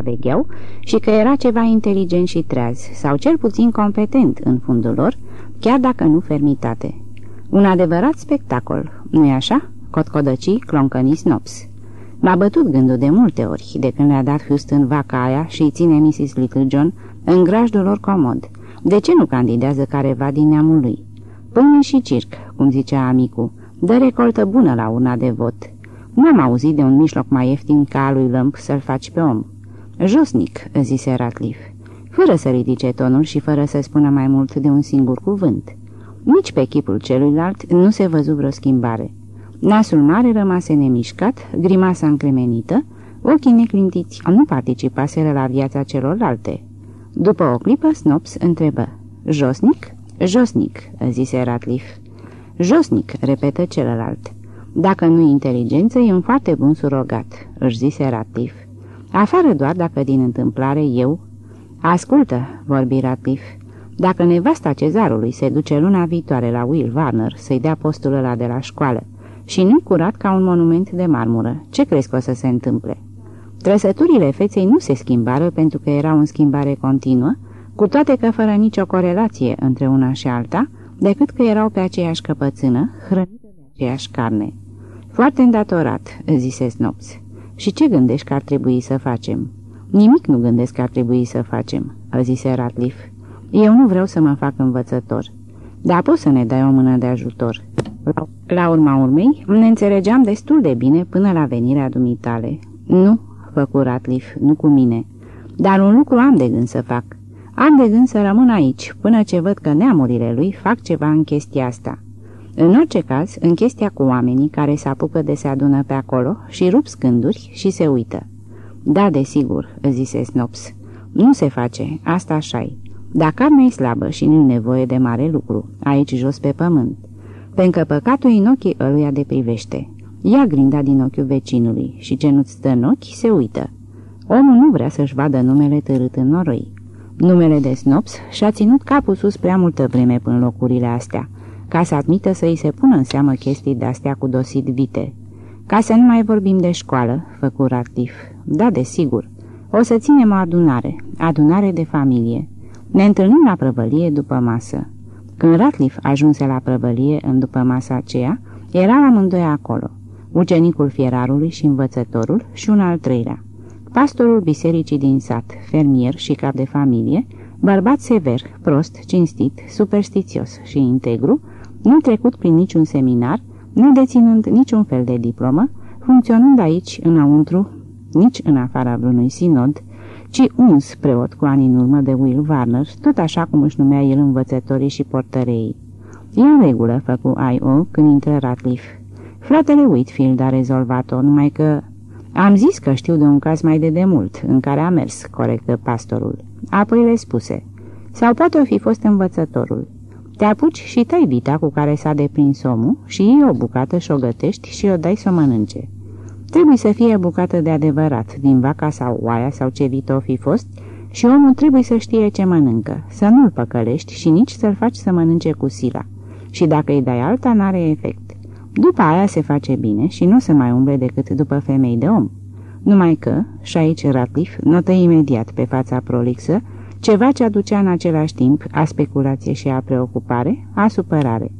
supravegheau și că era ceva inteligent și treaz, sau cel puțin competent în fundul lor, chiar dacă nu fermitate. Un adevărat spectacol, nu-i așa? Cotcodăcii, cloncănii snops. M-a bătut gândul de multe ori, de când le-a dat Houston vaca aia și îi ține Mrs. Little John în grajdul lor comod. De ce nu candidează careva din neamul lui? Pâine și circ, cum zicea amicul, dă recoltă bună la urna de vot. N-am auzit de un mijloc mai ieftin ca al lui Lămp să-l faci pe om. Josnic, zise Ratliff, fără să ridice tonul și fără să spună mai mult de un singur cuvânt. Nici pe chipul celuilalt nu se văzu vreo schimbare. Nasul mare rămase nemișcat, grimasa încremenită, ochii neclintiți nu participaseră la viața celorlalte. După o clipă, Snops întrebă. Josnic? Josnic, zise Ratliff. Josnic, repetă celălalt. Dacă nu inteligență, e un foarte bun surogat, își zise Ratliff. Afară doar dacă din întâmplare eu... Ascultă, vorbi Ratliff. Dacă nevasta cezarului se duce luna viitoare la Will Warner să-i dea postul ăla de la școală și nu curat ca un monument de marmură, ce crezi că o să se întâmple? Trăsăturile feței nu se schimbară pentru că erau în schimbare continuă, cu toate că fără nicio corelație între una și alta, decât că erau pe aceeași căpățână, hrănită de aceeași carne. Foarte îndatorat, zise Snops. Și ce gândești că ar trebui să facem? Nimic nu gândesc că ar trebui să facem, zise Ratliff. Eu nu vreau să mă fac învățător. Dar poți să ne dai o mână de ajutor. La urma urmei, ne înțelegeam destul de bine până la venirea dumitale. Nu, făcu Ratliff, nu cu mine. Dar un lucru am de gând să fac. Am de gând să rămân aici, până ce văd că neamurile lui fac ceva în chestia asta. În orice caz, în chestia cu oamenii care se apucă de se adună pe acolo și rup scânduri și se uită. Da, desigur, zise Snops. Nu se face, asta așa-i. Dar carnea e slabă și nu nevoie de mare lucru, aici jos pe pământ. Pentru că păcatul în ochii ăluia de privește. Ia grinda din ochiul vecinului și ce nu-ți stă în ochi, se uită. Omul nu vrea să-și vadă numele târât în noroi. Numele de Snops și-a ținut capul sus prea multă vreme până locurile astea, ca să admită să îi se pună în seamă chestii de-astea cu dosit vite. Ca să nu mai vorbim de școală, făcu Ratliff. Da, desigur. O să ținem o adunare, adunare de familie. Ne întâlnim la prăvălie după masă. Când Ratliff ajunse la prăvălie în după masa aceea, era amândoi acolo, ucenicul fierarului și învățătorul și un al treilea. Pastorul bisericii din sat, fermier și cap de familie, bărbat sever, prost, cinstit, superstițios și integru, nu trecut prin niciun seminar, nu deținând niciun fel de diplomă, funcționând aici, înăuntru, nici în afara vreunui sinod, ci uns preot cu ani în urmă de Will Warner, tot așa cum își numea el învățătorii și portăreii. E în regulă, făcu I.O. când intră Ratliff. Fratele Whitfield a rezolvat-o, numai că... Am zis că știu de un caz mai de demult, în care a mers, corectă pastorul. Apoi le spuse. Sau poate o fi fost învățătorul. Te apuci și tai vita cu care s-a deprins omul și iei o bucată și o gătești și o dai să o mănânce. Trebuie să fie bucată de adevărat, din vaca sau oaia sau ce vită o fi fost, și omul trebuie să știe ce mănâncă, să nu-l păcălești și nici să-l faci să mănânce cu sila. Și dacă îi dai alta, n-are efect. După aia se face bine și nu se mai umble decât după femei de om. Numai că, și aici Ratliff notă imediat pe fața prolixă, ceva ce aducea în același timp a speculație și a preocupare, a supărare.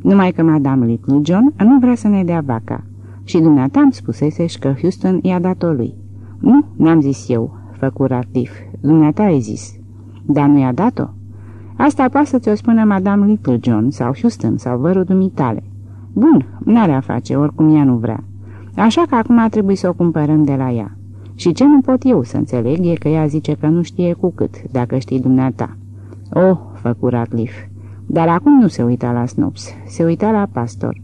Numai că Madame Little John nu vrea să ne dea vaca. Și dumneata îmi spuseseși că Houston i-a dat-o lui. Nu, n-am zis eu, făcu Ratliff. Dumneata ai zis. Dar nu i-a dat-o? Asta poate să ți-o spună Madame Little John sau Houston sau vărul dumitale. Bun, n-are a face, oricum ea nu vrea. Așa că acum trebuie să o cumpărăm de la ea. Și ce nu pot eu să înțeleg e că ea zice că nu știe cu cât, dacă știi dumneata. Oh, făcu Ratliff. Dar acum nu se uita la Snops, se uita la pastor.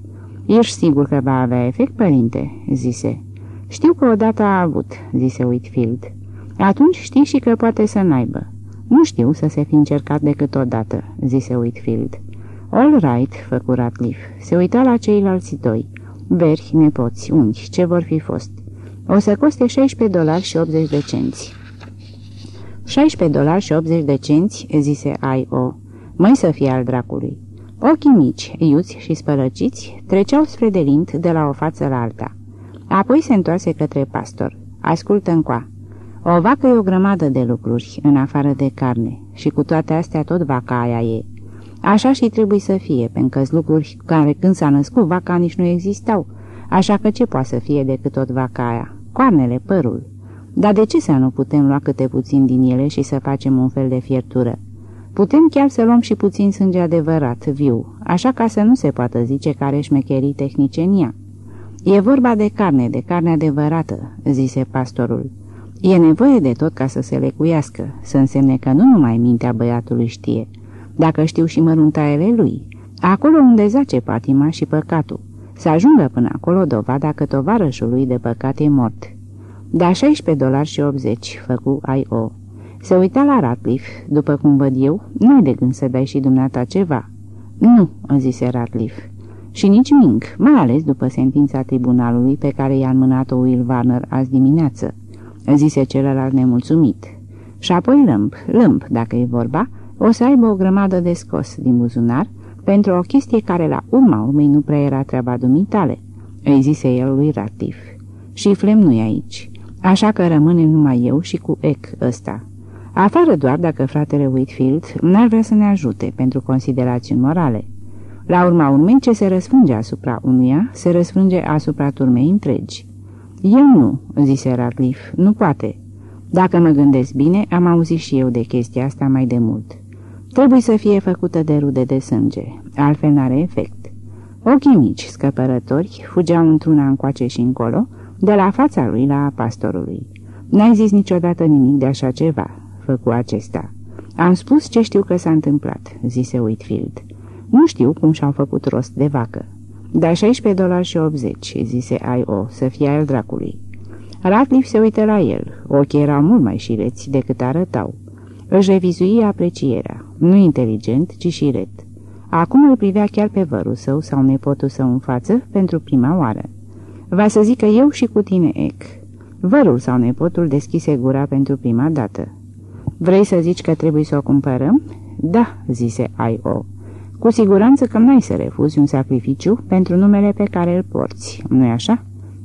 Ești sigur că va avea efect, părinte?" zise. Știu că odată a avut," zise Whitfield. Atunci știi și că poate să n-aibă." Nu știu să se fi încercat decât odată," zise Whitfield. All right," făcu Ratliff. Se uita la ceilalți doi. Veri, nepoți, unchi, ce vor fi fost. O să coste 16 dolari și 80 de cenți. 16 dolari și 80 de cenți, zise I.O. Mai să fie al dracului. Ochii mici, iuți și spărăciți, treceau spre delint de la o față la alta. Apoi se întoarse către pastor. Ascultă încoa. O vacă e o grămadă de lucruri, în afară de carne, și cu toate astea tot vaca aia e. Așa și trebuie să fie, pentru că lucruri care când s-a născut vaca nici nu existau, așa că ce poate să fie decât tot vaca aia? Coarnele, părul. Dar de ce să nu putem lua câte puțin din ele și să facem un fel de fiertură? Putem chiar să luăm și puțin sânge adevărat, viu, așa ca să nu se poată zice care șmecherii tehnice în ea. E vorba de carne, de carne adevărată, zise pastorul. E nevoie de tot ca să se lecuiască, să însemne că nu numai mintea băiatului știe, dacă știu și măruntaiele lui, acolo unde zace patima și păcatul, să ajungă până acolo dovada că tovarășul lui de păcat e mort. Da 16 dolari și 80, făcu I.O. Se uita la Ratliff, după cum văd eu, nu-i de gând să dai și dumneata ceva. Nu, zise Ratliff. Și nici Ming, mai ales după sentința tribunalului pe care i-a înmânat-o Will Warner azi dimineață, zise celălalt nemulțumit. Și apoi lâmp, lâmp, dacă e vorba, o să aibă o grămadă de scos din buzunar pentru o chestie care la urma urmei nu prea era treaba dumitale, îi zise el lui Ratliff. Și Flem nu e aici, așa că rămâne numai eu și cu Ec ăsta. Afară doar dacă fratele Whitfield n-ar vrea să ne ajute pentru considerațiuni morale. La urma urmei, ce se răsfrânge asupra unuia, se răsfrânge asupra turmei întregi. Eu nu, zise Radcliffe, nu poate. Dacă mă gândesc bine, am auzit și eu de chestia asta mai de mult. Trebuie să fie făcută de rude de sânge, altfel n-are efect. Ochii mici, scăpărători, fugeau într-una încoace și încolo, de la fața lui la a pastorului. N-ai zis niciodată nimic de așa ceva, făcu acesta. Am spus ce știu că s-a întâmplat, zise Whitfield. Nu știu cum și-au făcut rost de vacă. Dar 16 dolari și 80, zise I.O., să fie al dracului. Ratliff se uită la el. Ochii erau mult mai șireți decât arătau. Își revizui aprecierea. Nu inteligent, ci șiret. Acum îl privea chiar pe vărul său sau nepotul său în față pentru prima oară. Va să zică eu și cu tine, Ec. Vărul sau nepotul deschise gura pentru prima dată. Vrei să zici că trebuie să o cumpărăm?" Da," zise I.O. Cu siguranță că n-ai să refuzi un sacrificiu pentru numele pe care îl porți, nu-i așa?"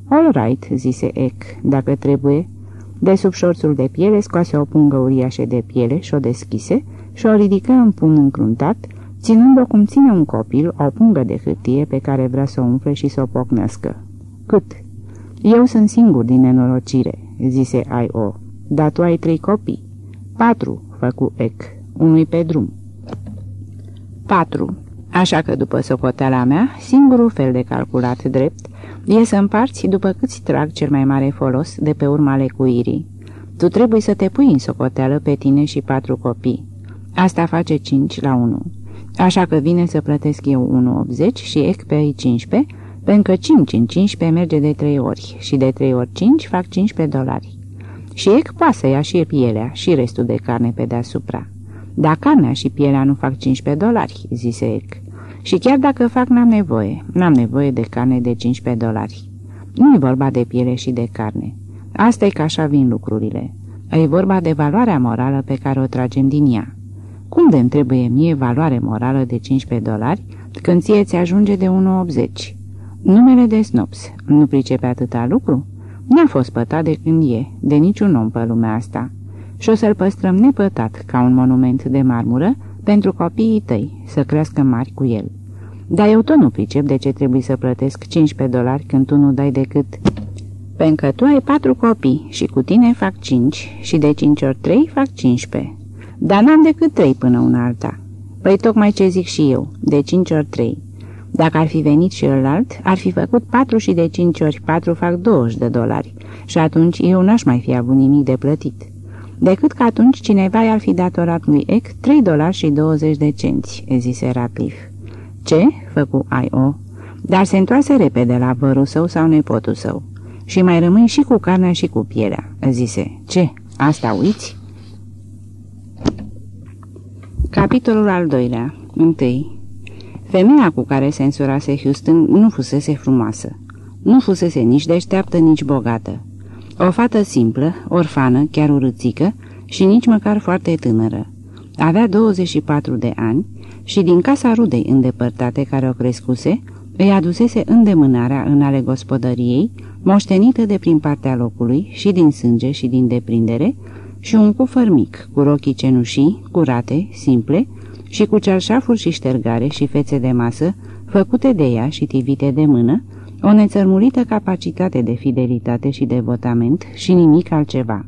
All right," zise Eck, dacă trebuie." De sub șorțul de piele scoase o pungă uriașă de piele și o deschise și o ridică în pun încruntat, ținând-o cum ține un copil o pungă de hârtie pe care vrea să o umfle și să o pocnească. Cât? Eu sunt singur din nenorocire," zise I.O., dar tu ai trei copii." Patru, făcu Eck, unui pe drum. Patru. Așa că, după socoteala mea, singurul fel de calculat drept e să împarți după câți trag cel mai mare folos de pe urma lecuirii. Tu trebuie să te pui în socoteală pe tine și patru copii. Asta face 5 la 1. Așa că vine să plătesc eu 1,80 și ec pe ei 15, pentru că 5 în 15 merge de 3 ori și de 3 ori 5 fac 15 dolari. Și ec poate să ia și pielea și restul de carne pe deasupra. Dar carnea și pielea nu fac 15 dolari, zise ec. Și chiar dacă fac, n-am nevoie. N-am nevoie de carne de 15 dolari. Nu e vorba de piele și de carne. Asta e că așa vin lucrurile. E vorba de valoarea morală pe care o tragem din ea. Cum de trebuie mie valoare morală de 15 dolari când ție ți ajunge de 1,80? Numele de snops nu pricepe atâta lucru? N-a fost pătat de când e, de niciun om pe lumea asta. Și o să-l păstrăm nepătat ca un monument de marmură pentru copiii tăi, să crească mari cu el. Dar eu tot nu pricep de ce trebuie să plătesc 15 dolari când tu nu dai decât... Pentru că tu ai patru copii și cu tine fac 5 și de 5 ori 3 fac 15. Dar n-am decât 3 până una alta. Păi tocmai ce zic și eu, de 5 ori 3. Dacă ar fi venit și ălalt, ar fi făcut 4 și de 5 ori 4 fac 20 de dolari și atunci eu n-aș mai fi avut nimic de plătit decât că atunci cineva i-ar fi datorat lui Eck 3 dolari și 20 de cenți, zise Ratcliffe. Ce?" făcu I.O. Dar se întoarse repede la vărul său sau nepotul său. Și mai rămâi și cu carnea și cu pielea, zise. Ce, asta uiți? Capitolul al doilea. Întâi. Femeia cu care se însurase Houston nu fusese frumoasă. Nu fusese nici deșteaptă, nici bogată. O fată simplă, orfană, chiar urâțică și nici măcar foarte tânără. Avea 24 de ani și din casa rudei îndepărtate care o crescuse, îi adusese îndemânarea în ale gospodăriei, moștenită de prin partea locului și din sânge și din deprindere, și un cufăr mic, cu rochii cenușii, curate, simple, și cu cerșafuri și ștergare și fețe de masă, făcute de ea și tivite de mână, o nețărmulită capacitate de fidelitate și devotament și nimic altceva.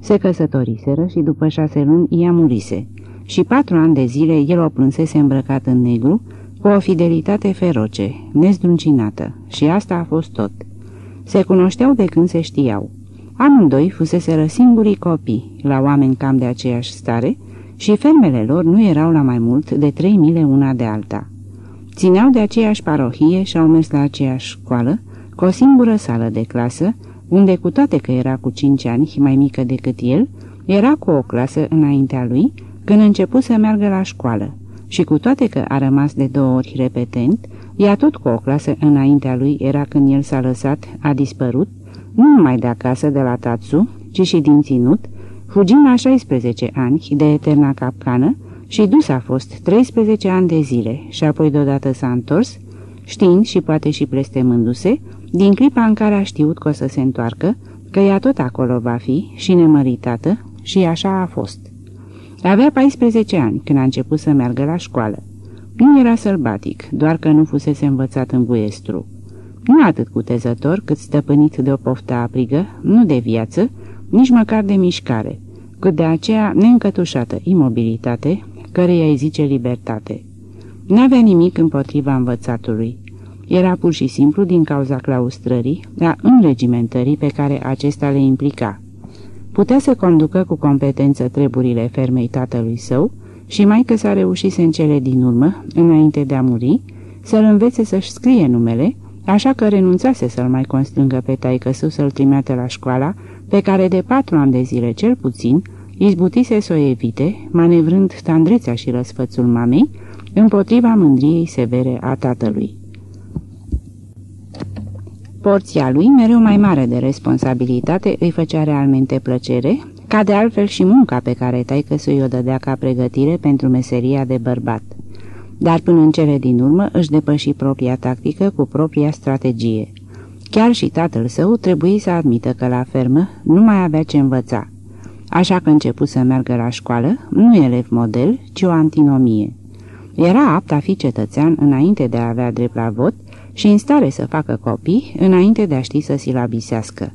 Se căsătoriseră și după șase luni ea murise și patru ani de zile el o plânsese îmbrăcat în negru, cu o fidelitate feroce, nezdruncinată, și asta a fost tot. Se cunoșteau de când se știau. Amândoi fuseseră singurii copii, la oameni cam de aceeași stare, și fermele lor nu erau la mai mult de trei mile una de alta. Țineau de aceeași parohie și au mers la aceeași școală, cu o singură sală de clasă, unde cu toate că era cu cinci ani mai mică decât el, era cu o clasă înaintea lui când început să meargă la școală și cu toate că a rămas de două ori repetent, ea tot cu o clasă înaintea lui era când el s-a lăsat, a dispărut, nu numai de acasă de la Tatsu, ci și din ținut, fugind la 16 ani de eterna capcană și dus a fost 13 ani de zile și apoi deodată s-a întors, știind și poate și blestemându-se, din clipa în care a știut că o să se întoarcă, că ea tot acolo va fi și nemăritată și așa a fost. Avea 14 ani când a început să meargă la școală. Nu era sălbatic, doar că nu fusese învățat în buiestru. Nu atât cutezător cât stăpânit de o poftă aprigă, nu de viață, nici măcar de mișcare, cât de aceea neîncătușată imobilitate, căreia îi zice libertate. N-avea nimic împotriva învățatului. Era pur și simplu din cauza claustrării, a înregimentării pe care acesta le implica. Putea să conducă cu competență treburile fermei tatălui său și mai că s-a reușit în cele din urmă, înainte de a muri, să-l învețe să-și scrie numele, așa că renunțase să-l mai constrângă pe taică său să-l trimeată la școala, pe care de patru ani de zile cel puțin izbutise să o evite, manevrând tandrețea și răsfățul mamei, împotriva mândriei severe a tatălui. Porția lui, mereu mai mare de responsabilitate, îi făcea realmente plăcere, ca de altfel și munca pe care taică să o dădea ca pregătire pentru meseria de bărbat. Dar până în cele din urmă își depăși propria tactică cu propria strategie. Chiar și tatăl său trebuie să admită că la fermă nu mai avea ce învăța. Așa că început să meargă la școală, nu elev model, ci o antinomie. Era apt a fi cetățean înainte de a avea drept la vot și în stare să facă copii înainte de a ști să silabisească.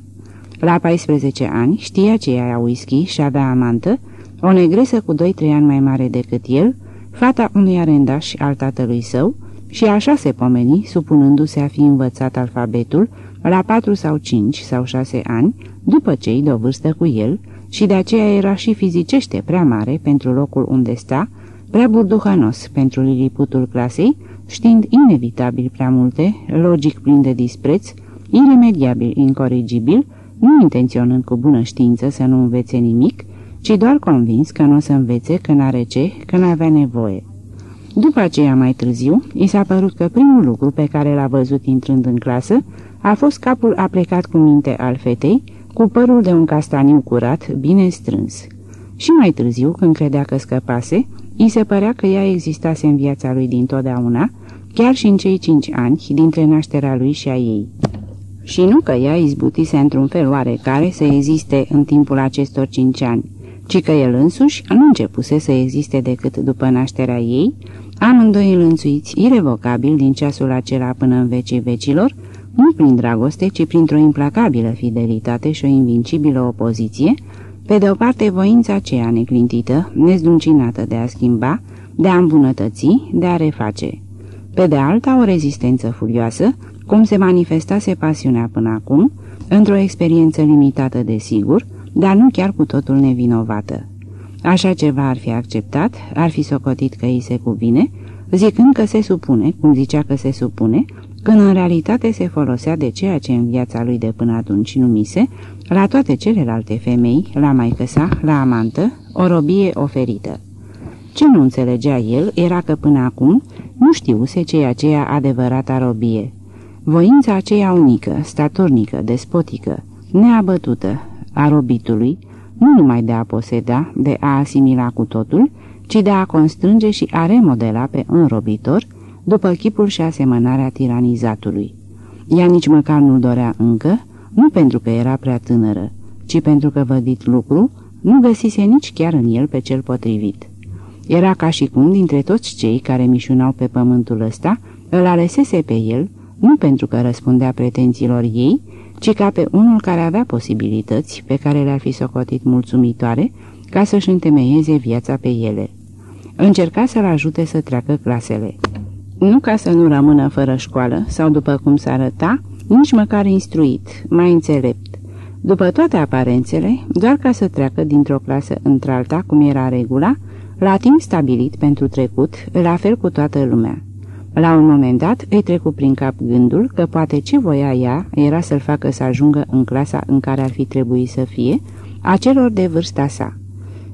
La 14 ani știa ce ia whisky și avea amantă, o negresă cu 2-3 ani mai mare decât el, fata unui arendaș al tatălui său, și așa se pomeni, supunându-se a fi învățat alfabetul la 4 sau 5 sau 6 ani, după cei de o vârstă cu el, și de aceea era și fizicește prea mare pentru locul unde sta, prea burduhănos pentru liliputul clasei, știind inevitabil prea multe, logic plin de dispreț, iremediabil incorrigibil, nu intenționând cu bună știință să nu învețe nimic, ci doar convins că nu o să învețe, că n-are ce, că n-avea nevoie. După aceea, mai târziu, i s-a părut că primul lucru pe care l-a văzut intrând în clasă a fost capul aplecat cu minte al fetei, cu părul de un castaniu curat, bine strâns. Și mai târziu, când credea că scăpase, îi se părea că ea existase în viața lui dintotdeauna, chiar și în cei cinci ani dintre nașterea lui și a ei. Și nu că ea izbutise într-un fel oarecare să existe în timpul acestor cinci ani, ci că el însuși nu începuse să existe decât după nașterea ei, amândoi înlănțuiți irevocabil din ceasul acela până în vecii vecilor, nu prin dragoste, ci printr-o implacabilă fidelitate și o invincibilă opoziție, pe de o parte voința aceea neclintită, nezduncinată de a schimba, de a îmbunătăți, de a reface. Pe de alta o rezistență furioasă, cum se manifestase pasiunea până acum, într-o experiență limitată de sigur, dar nu chiar cu totul nevinovată. Așa ceva ar fi acceptat, ar fi socotit că îi se cuvine, zicând că se supune, cum zicea că se supune, când în realitate se folosea de ceea ce în viața lui de până atunci numise, la toate celelalte femei, la maică sa, la amantă, o robie oferită. Ce nu înțelegea el era că până acum nu știuse ce e aceea adevărata robie. Voința aceea unică, statornică, despotică, neabătută, a robitului, nu numai de a poseda, de a asimila cu totul, ci de a constrânge și a remodela pe înrobitor, după chipul și asemănarea tiranizatului. Ea nici măcar nu-l dorea încă, nu pentru că era prea tânără, ci pentru că, vădit lucru, nu găsise nici chiar în el pe cel potrivit. Era ca și cum dintre toți cei care mișunau pe pământul ăsta, îl alesese pe el, nu pentru că răspundea pretențiilor ei, ci ca pe unul care avea posibilități pe care le-ar fi socotit mulțumitoare ca să-și întemeieze viața pe ele. Încerca să-l ajute să treacă clasele. Nu ca să nu rămână fără școală sau după cum s arăta, nici măcar instruit, mai înțelept. După toate aparențele, doar ca să treacă dintr-o clasă într-alta, cum era regula, la timp stabilit pentru trecut, la fel cu toată lumea. La un moment dat îi trecu prin cap gândul că poate ce voia ea era să-l facă să ajungă în clasa în care ar fi trebuit să fie, a celor de vârsta sa.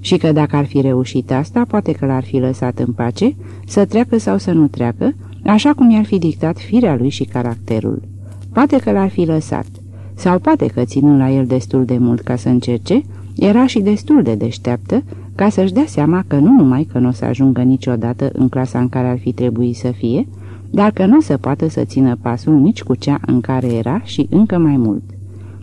Și că dacă ar fi reușit asta, poate că l-ar fi lăsat în pace, să treacă sau să nu treacă, așa cum i-ar fi dictat firea lui și caracterul. Poate că l-ar fi lăsat, sau poate că ținând la el destul de mult ca să încerce, era și destul de deșteaptă ca să-și dea seama că nu numai că nu o să ajungă niciodată în clasa în care ar fi trebuit să fie, dar că nu o să poată să țină pasul nici cu cea în care era și încă mai mult.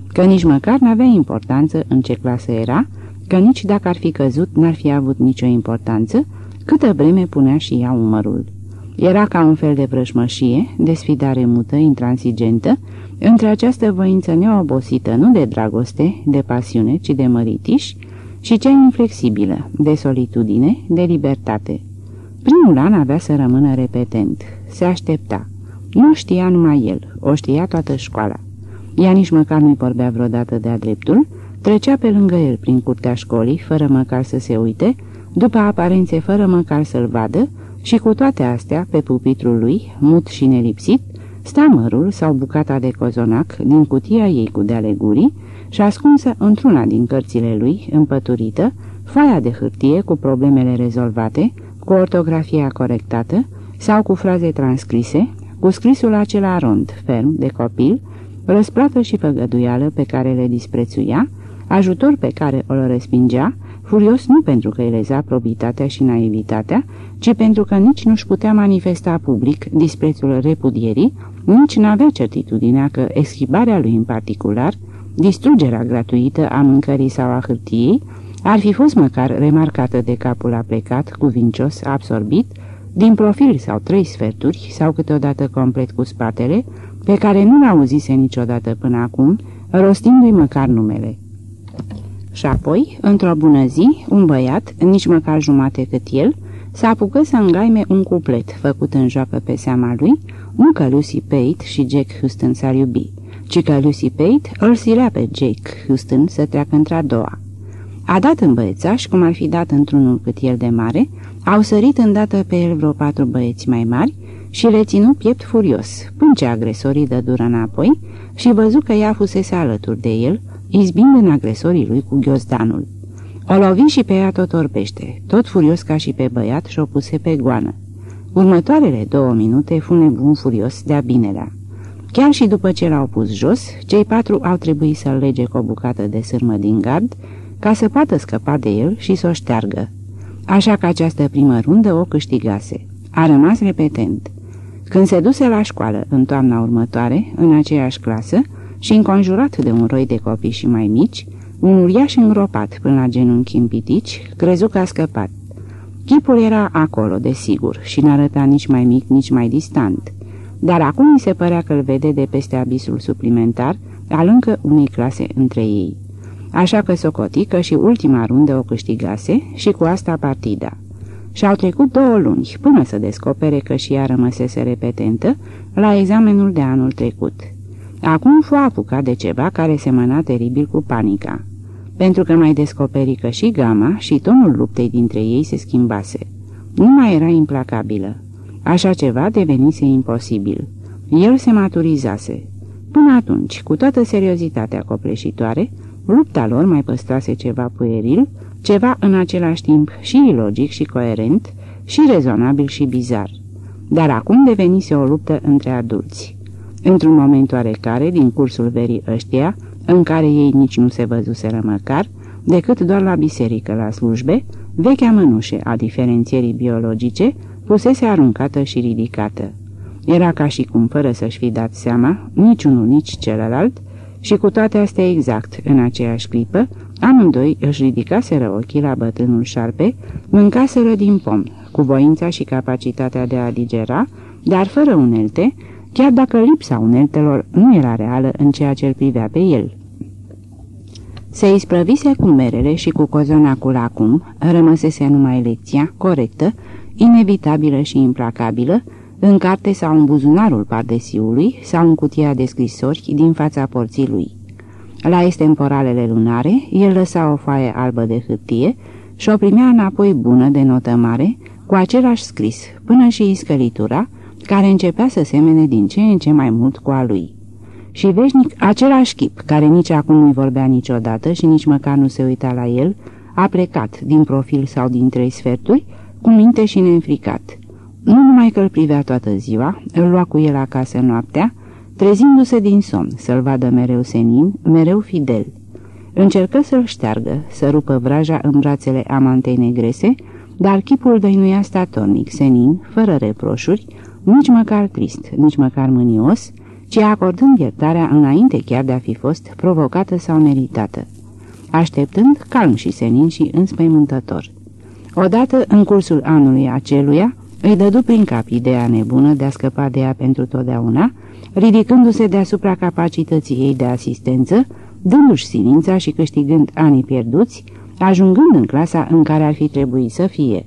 Că nici măcar n-avea importanță în ce clasă era, că nici dacă ar fi căzut n-ar fi avut nicio importanță, câtă vreme punea și ea umărul. Era ca un fel de vrășmășie, de sfidare mută, intransigentă, între această voință neobosită, nu de dragoste, de pasiune, ci de măritiș, și cea inflexibilă, de solitudine, de libertate. Primul an avea să rămână repetent. Se aștepta. Nu știa numai el, o știa toată școala. Ea nici măcar nu-i vorbea vreodată de-a dreptul, trecea pe lângă el prin curtea școlii, fără măcar să se uite, după aparențe fără măcar să-l vadă, și cu toate astea, pe pupitrul lui, mut și nelipsit, sta mărul sau bucata de cozonac din cutia ei cu de gurii și ascunsă într-una din cărțile lui, împăturită, foaia de hârtie cu problemele rezolvate, cu ortografia corectată sau cu fraze transcrise, cu scrisul acela rond, ferm, de copil, răsplată și făgăduială pe care le disprețuia, ajutor pe care îl respingea, furios nu pentru că îi leza probitatea și naivitatea, ci pentru că nici nu-și putea manifesta public disprețul repudierii, nici n-avea certitudinea că eschibarea lui în particular, distrugerea gratuită a mâncării sau a hârtiei, ar fi fost măcar remarcată de capul aplecat, cuvincios, absorbit, din profil sau trei sferturi, sau câteodată complet cu spatele, pe care nu l-auzise niciodată până acum, rostindu-i măcar numele. Și apoi, într-o bună zi, un băiat, nici măcar jumate cât el, s-a apucat să îngaime un cuplet făcut în joacă pe seama lui, nu că Lucy Pate și Jack Houston s-ar iubi, ci că Lucy Pate îl silea pe Jake Houston să treacă într-a doua. A dat în băiețaș, cum ar fi dat într-unul cât el de mare, au sărit îndată pe el vreo patru băieți mai mari și le ținu piept furios, până ce agresorii dă dură înapoi și văzu că ea fusese alături de el, izbind în agresorii lui cu ghiozdanul. O lovi și pe ea tot orbește, tot furios ca și pe băiat și o puse pe goană. Următoarele două minute fu nebun furios de-a binelea. Chiar și după ce l-au pus jos, cei patru au trebuit să-l lege cu o bucată de sârmă din gard, ca să poată scăpa de el și să o șteargă. Așa că această primă rundă o câștigase. A rămas repetent. Când se duse la școală în toamna următoare, în aceeași clasă, și înconjurat de un roi de copii și mai mici, un uriaș îngropat până la genunchi în pitici, crezu că a scăpat. Chipul era acolo, desigur, și n-arăta nici mai mic, nici mai distant. Dar acum mi se părea că îl vede de peste abisul suplimentar al încă unei clase între ei. Așa că socotică și ultima rundă o câștigase și cu asta partida. Și-au trecut două luni până să descopere că și ea rămăsese repetentă la examenul de anul trecut. Acum fu apucat de ceva care semăna teribil cu panica, pentru că mai descoperi că și gama și tonul luptei dintre ei se schimbase. Nu mai era implacabilă. Așa ceva devenise imposibil. El se maturizase. Până atunci, cu toată seriozitatea copleșitoare, lupta lor mai păstrase ceva pueril, ceva în același timp și ilogic și coerent, și rezonabil și bizar. Dar acum devenise o luptă între adulți. Într-un moment oarecare, din cursul verii ăștia, în care ei nici nu se văzuseră măcar, decât doar la biserică la slujbe, vechea mănușe a diferențierii biologice pusese aruncată și ridicată. Era ca și cum, fără să-și fi dat seama, nici unul, nici celălalt, și cu toate astea exact, în aceeași clipă, amândoi își ridicaseră ochii la bătrânul șarpe, mâncaseră din pom, cu voința și capacitatea de a digera, dar fără unelte, chiar dacă lipsa uneltelor nu era reală în ceea ce îl privea pe el. Se isprăvise cu merele și cu cozonacul acum, rămăsese numai lecția, corectă, inevitabilă și implacabilă, în carte sau în buzunarul pardesiului sau în cutia de scrisori din fața porții lui. La estemporalele lunare, el lăsa o foaie albă de hârtie și o primea înapoi bună de notă mare, cu același scris, până și iscălitura, care începea să semene din ce în ce mai mult cu a lui. Și veșnic, același chip, care nici acum nu-i vorbea niciodată și nici măcar nu se uita la el, a plecat, din profil sau din trei sferturi, cu minte și neînfricat. Nu numai că îl privea toată ziua, îl lua cu el acasă noaptea, trezindu-se din somn, să-l vadă mereu senin, mereu fidel. Încercă să-l șteargă, să rupă vraja în brațele amantei negrese, dar chipul dăinuia statornic, senin, fără reproșuri, nici măcar trist, nici măcar mânios, ci acordând iertarea înainte chiar de a fi fost provocată sau meritată, așteptând calm și senin și înspăimântător. Odată, în cursul anului aceluia, îi dădu prin cap ideea nebună de a scăpa de ea pentru totdeauna, ridicându-se deasupra capacității ei de asistență, dându-și silința și câștigând anii pierduți, ajungând în clasa în care ar fi trebuit să fie.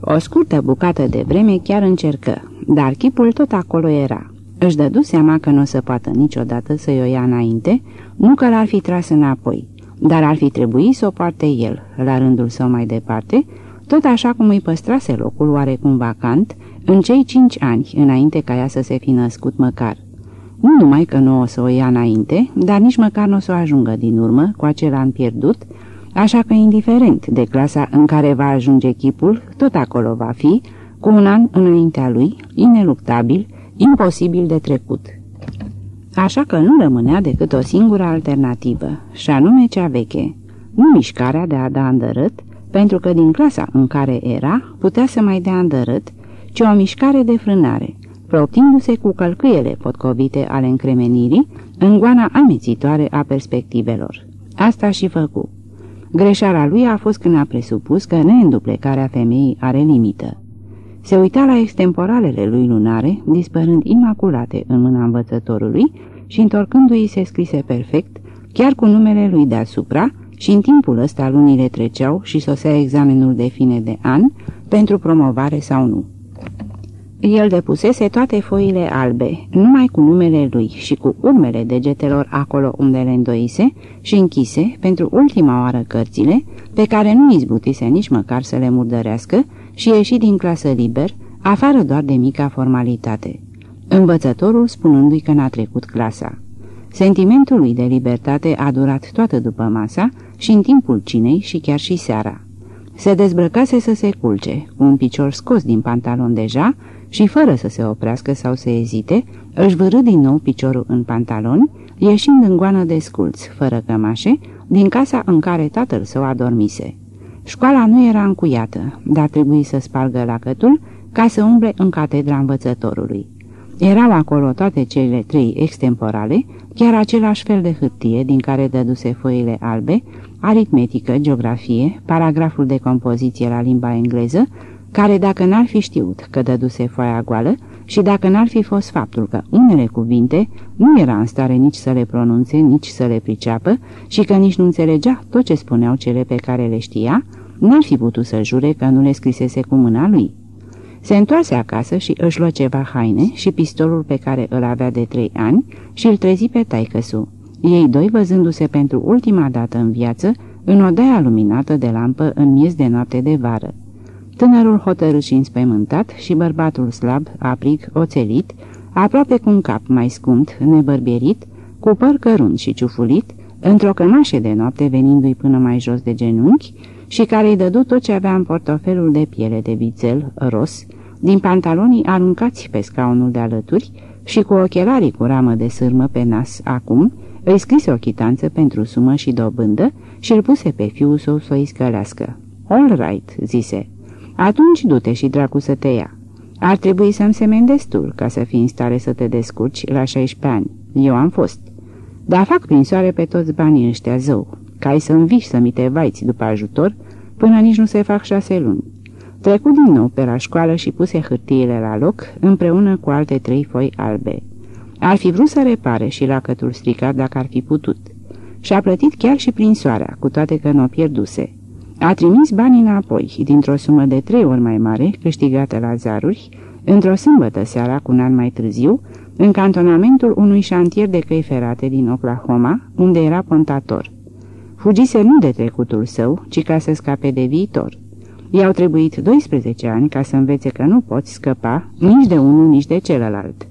O scurtă bucată de vreme chiar încercă, dar chipul tot acolo era. Își dădu seama că nu o să poată niciodată să-i o ia înainte, nu că l-ar fi tras înapoi, dar ar fi trebuit să o poarte el, la rândul său mai departe, tot așa cum îi păstrase locul oarecum vacant în cei cinci ani înainte ca ea să se fi născut măcar. Nu numai că nu o să o ia înainte, dar nici măcar nu o să o ajungă din urmă cu acel an pierdut, așa că indiferent de clasa în care va ajunge chipul, tot acolo va fi, cu un an înaintea lui, ineluctabil, imposibil de trecut. Așa că nu rămânea decât o singură alternativă, și anume cea veche, nu mișcarea de a da îndărât, pentru că din clasa în care era putea să mai dea îndărât, ci o mișcare de frânare, proptindu-se cu călcâiele potcovite ale încremenirii în goana amețitoare a perspectivelor. Asta și făcu. Greșeala lui a fost când a presupus că neînduplecarea femeii are limită. Se uita la extemporalele lui lunare, dispărând imaculate în mâna învățătorului și întorcându-i se scrise perfect, chiar cu numele lui deasupra, și în timpul ăsta lunile treceau și sosea examenul de fine de an pentru promovare sau nu. El depusese toate foile albe, numai cu numele lui și cu urmele degetelor acolo unde le îndoise și închise pentru ultima oară cărțile, pe care nu izbutise nici măcar să le murdărească și ieși din clasă liber, afară doar de mica formalitate. Învățătorul spunându-i că n-a trecut clasa. Sentimentul lui de libertate a durat toată după masa și în timpul cinei și chiar și seara. Se dezbrăcase să se culce, cu un picior scos din pantalon deja și fără să se oprească sau să ezite, își vârâ din nou piciorul în pantaloni, ieșind în goană de sculți, fără cămașe, din casa în care tatăl său adormise. Școala nu era încuiată, dar trebuie să spargă lacătul ca să umble în catedra învățătorului. Erau acolo toate cele trei extemporale, chiar același fel de hârtie din care dăduse foile albe, aritmetică, geografie, paragraful de compoziție la limba engleză, care dacă n-ar fi știut că dăduse foaia goală și dacă n-ar fi fost faptul că unele cuvinte nu era în stare nici să le pronunțe, nici să le priceapă și că nici nu înțelegea tot ce spuneau cele pe care le știa, n-ar fi putut să jure că nu le scrisese cu mâna lui. Se întoarse acasă și își luă ceva haine și pistolul pe care îl avea de trei ani și îl trezi pe taicăsu. Ei doi văzându-se pentru ultima dată în viață în odaia luminată de lampă în miez de noapte de vară. Tânărul hotărât și înspăimântat și bărbatul slab, aprig, oțelit, aproape cu un cap mai scumt, nebărbierit, cu păr cărunt și ciufulit, într-o cămașă de noapte venindu-i până mai jos de genunchi și care îi dădu tot ce avea în portofelul de piele de vițel, ros, din pantalonii aruncați pe scaunul de alături și cu ochelarii cu ramă de sârmă pe nas acum, îi scrise o chitanță pentru sumă și dobândă și îl puse pe fiul său să o scălească. All right," zise. Atunci du-te și dracu să te ia. Ar trebui să-mi semen destul ca să fii în stare să te descurci la 16 ani. Eu am fost. Dar fac prin soare pe toți banii ăștia zău, ca ai să înviși să mi te vaiți după ajutor, până nici nu se fac șase luni. Trecu din nou pe la școală și puse hârtiile la loc, împreună cu alte trei foi albe. Ar fi vrut să repare și lacătul stricat dacă ar fi putut. Și-a plătit chiar și prin soarea, cu toate că nu o pierduse. A trimis banii înapoi, dintr-o sumă de trei ori mai mare, câștigată la zaruri, într-o sâmbătă seara, cu un an mai târziu, în cantonamentul unui șantier de căi ferate din Oklahoma, unde era pontator. Fugise nu de trecutul său, ci ca să scape de viitor. I-au trebuit 12 ani ca să învețe că nu poți scăpa nici de unul, nici de celălalt.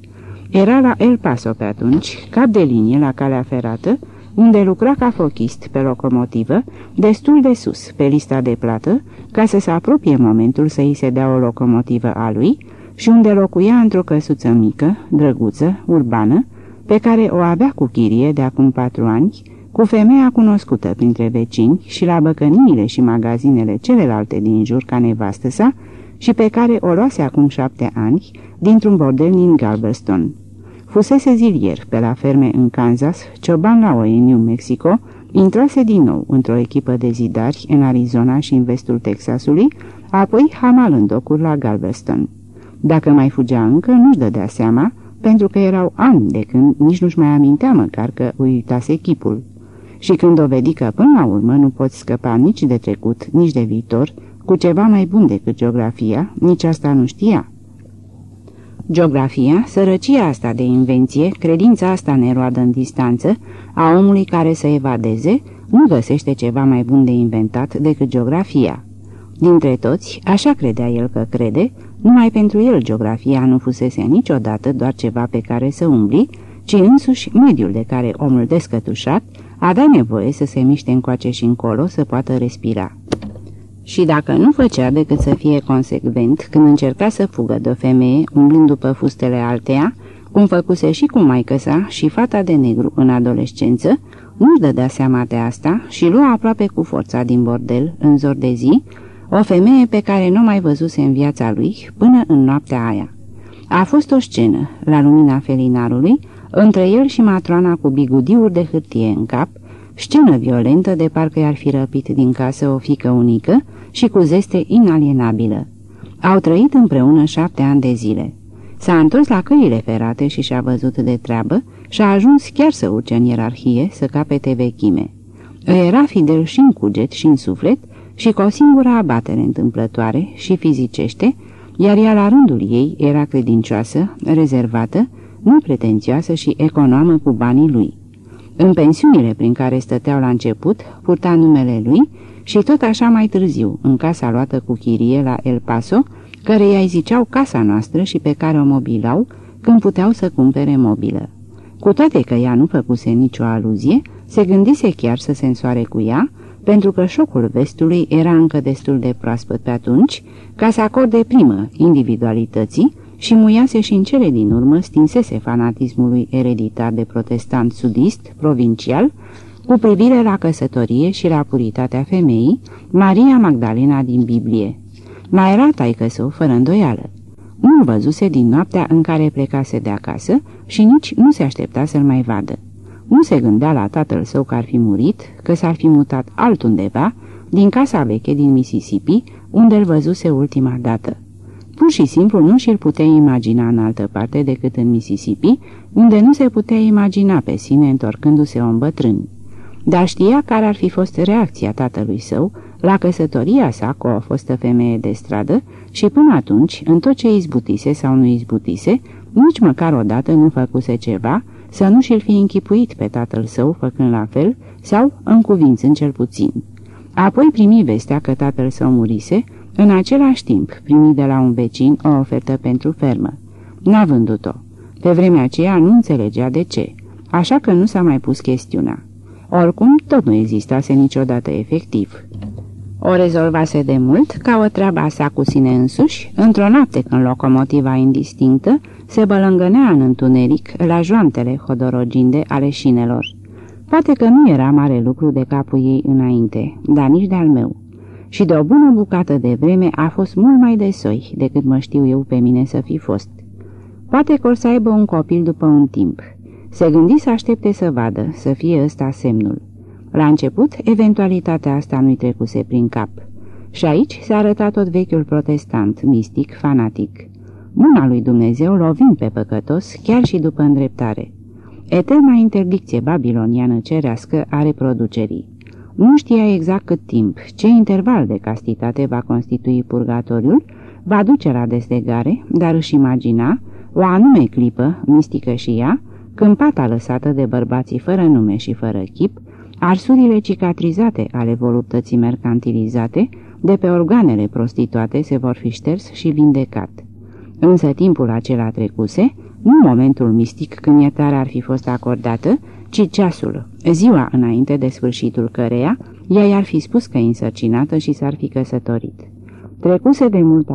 Era la El Paso pe atunci, cap de linie la calea ferată, unde lucra ca fochist pe locomotivă, destul de sus, pe lista de plată, ca să se apropie momentul să îi se dea o locomotivă a lui și unde locuia într-o căsuță mică, drăguță, urbană, pe care o avea cu chirie de acum patru ani, cu femeia cunoscută printre vecini și la băcăniile și magazinele celelalte din jur ca nevastă sa și pe care o luase acum șapte ani dintr-un bordel din Galveston. Fusese zilier pe la ferme în Kansas, cioban la oi în New Mexico, intrase din nou într-o echipă de zidari în Arizona și în vestul Texasului, apoi hamal în docuri la Galveston. Dacă mai fugea încă, nu-și dădea seama, pentru că erau ani de când nici nu-și mai amintea măcar că uitase chipul. Și când dovedi că până la urmă nu poți scăpa nici de trecut, nici de viitor, cu ceva mai bun decât geografia, nici asta nu știa. Geografia, sărăcia asta de invenție, credința asta neroadă în distanță, a omului care să evadeze, nu găsește ceva mai bun de inventat decât geografia. Dintre toți, așa credea el că crede, numai pentru el geografia nu fusese niciodată doar ceva pe care să umbli, ci însuși mediul de care omul descătușat avea nevoie să se miște încoace și încolo să poată respira. Și dacă nu făcea decât să fie consecvent când încerca să fugă de o femeie umblând după fustele alteia, cum făcuse și cu maică sa și fata de negru în adolescență, nu-și dădea seama de asta și lua aproape cu forța din bordel, în zor de zi, o femeie pe care nu mai văzuse în viața lui până în noaptea aia. A fost o scenă, la lumina felinarului, între el și matroana cu bigudiuri de hârtie în cap, scenă violentă de parcă i-ar fi răpit din casă o fică unică și cu zeste inalienabilă. Au trăit împreună șapte ani de zile. S-a întors la căile ferate și și-a văzut de treabă și a ajuns chiar să urce în ierarhie, să capete vechime. Era fidel și în cuget și în suflet și cu o singură abatere întâmplătoare și fizicește, iar ea la rândul ei era credincioasă, rezervată, nepretențioasă și economă cu banii lui. În pensiunile prin care stăteau la început, purta numele lui și tot așa mai târziu, în casa luată cu chirie la El Paso, care i ziceau casa noastră și pe care o mobilau când puteau să cumpere mobilă. Cu toate că ea nu făcuse nicio aluzie, se gândise chiar să se însoare cu ea, pentru că șocul vestului era încă destul de proaspăt pe atunci, ca să acorde primă individualității, și muiase și în cele din urmă stinsese fanatismului ereditar de protestant sudist, provincial, cu privire la căsătorie și la puritatea femeii, Maria Magdalena din Biblie. Mai era taică său, fără îndoială. Nu-l văzuse din noaptea în care plecase de acasă și nici nu se aștepta să-l mai vadă. Nu se gândea la tatăl său că ar fi murit, că s-ar fi mutat altundeva, din casa veche din Mississippi, unde îl văzuse ultima dată. Pur și simplu nu și-l putea imagina în altă parte decât în Mississippi, unde nu se putea imagina pe sine întorcându-se om bătrân. Dar știa care ar fi fost reacția tatălui său la căsătoria sa cu o fostă femeie de stradă și până atunci, în tot ce izbutise sau nu izbutise, nici măcar odată nu făcuse ceva să nu și-l fi închipuit pe tatăl său făcând la fel sau încuvințând cel puțin. Apoi primi vestea că tatăl său murise în același timp, primi de la un vecin o ofertă pentru fermă. N-a vândut-o. Pe vremea aceea nu înțelegea de ce, așa că nu s-a mai pus chestiunea. Oricum, tot nu existase niciodată efectiv. O rezolvase de mult ca o treaba sa cu sine însuși, într-o noapte când locomotiva indistinctă se bălângănea în întuneric la joantele hodoroginde ale șinelor. Poate că nu era mare lucru de capul ei înainte, dar nici de-al meu. Și de o bună bucată de vreme a fost mult mai de soi decât mă știu eu pe mine să fi fost. Poate că o să aibă un copil după un timp. Se gândi să aștepte să vadă, să fie ăsta semnul. La început, eventualitatea asta nu-i trecuse prin cap. Și aici se arăta tot vechiul protestant, mistic, fanatic. Mâna lui Dumnezeu lovind pe păcătos, chiar și după îndreptare. Eterna interdicție babiloniană cerească a reproducerii. Nu știa exact cât timp, ce interval de castitate va constitui purgatoriul, va duce la deslegare, dar își imagina, o anume clipă, mistică și ea, când pata lăsată de bărbații fără nume și fără chip, arsurile cicatrizate ale voluptății mercantilizate, de pe organele prostituate se vor fi șters și vindecat. Însă timpul acela trecuse, nu momentul mistic când iertarea ar fi fost acordată, ci ceasul, ziua înainte de sfârșitul căreia, ea i-ar fi spus că e însărcinată și s-ar fi căsătorit. Trecuse de mult